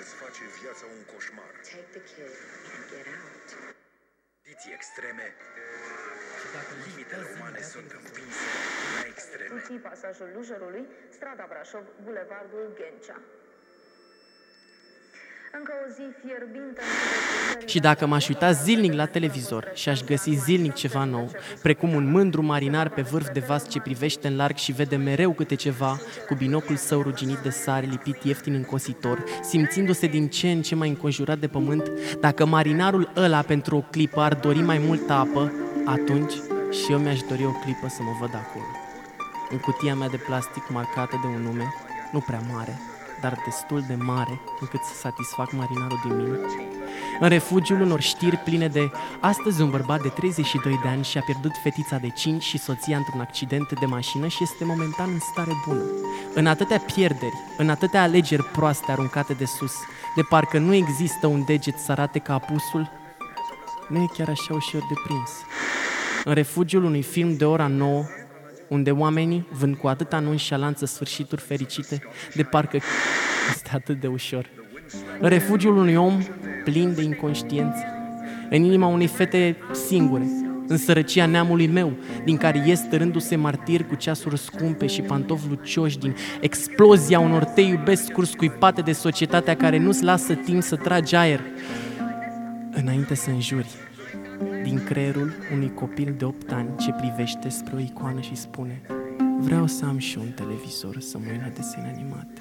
Îți face viața un coșmar. Take the kid and get out. Condiții extreme, Și dacă limitele zilnic umane la sunt televizor, împinse la extreme. Uci pasajul Lujerului, strada Brașov, bulevardul Ghencea. Și dacă m-aș uita zilnic la televizor și aș găsi zilnic ceva nou, precum un mândru marinar pe vârf de vas ce privește în larg și vede mereu câte ceva, cu binocul său ruginit de sare, lipit ieftin în cositor, simțindu-se din ce în ce mai înconjurat de pământ, dacă marinarul ăla pentru o clipă ar dori mai multă apă, atunci și eu mi-aș dori o clipă să mă văd acolo. În cutia mea de plastic marcată de un nume, nu prea mare, dar destul de mare încât să satisfac marinarul din mine. În refugiul unor știri pline de Astăzi un bărbat de 32 de ani și-a pierdut fetița de 5 și soția într-un accident de mașină și este momentan în stare bună. În atâtea pierderi, în atâtea alegeri proaste aruncate de sus, de parcă nu există un deget să arate ca apusul, nu e chiar așa ușor de prins. În refugiul unui film de ora 9, unde oamenii vând cu atâta nonșalanță sfârșituri fericite, de parcă este atât de ușor. În refugiul unui om plin de inconștiență, în inima unei fete singure, în sărăcia neamului meu, din care ies târându-se martir cu ceasuri scumpe și pantofi lucioși, din explozia unor te iubesc scuipate de societatea care nu-ți lasă timp să tragi aer, înainte să înjuri, din creierul unui copil de 8 ani ce privește spre o icoană și spune Vreau să am și un televizor să mă uit la desene animate.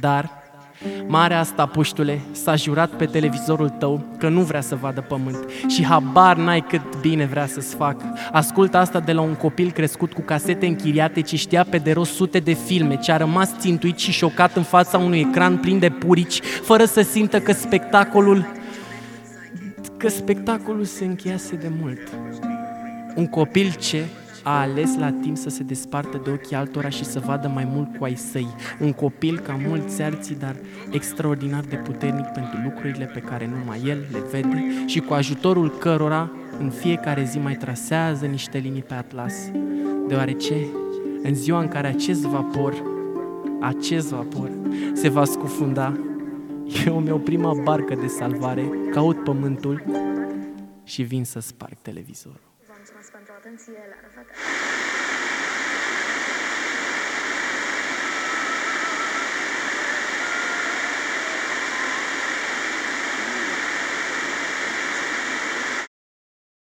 Dar Marea asta, puștule, s-a jurat pe televizorul tău că nu vrea să vadă pământ și habar n-ai cât bine vrea să-ți facă. Ascultă asta de la un copil crescut cu casete închiriate ce știa pe de rost sute de filme, ce a rămas țintuit și șocat în fața unui ecran plin de purici, fără să simtă că spectacolul că spectacolul se încheiase de mult. Un copil ce a ales la timp să se despartă de ochii altora și să vadă mai mult cu ai săi. Un copil ca mulți alții, dar extraordinar de puternic pentru lucrurile pe care numai el le vede și cu ajutorul cărora în fiecare zi mai trasează niște linii pe atlas. Deoarece în ziua în care acest vapor, acest vapor se va scufunda, eu mi-o prima barcă de salvare, caut pământul și vin să sparg televizorul. Vă mulțumesc pentru atenție, la revedere!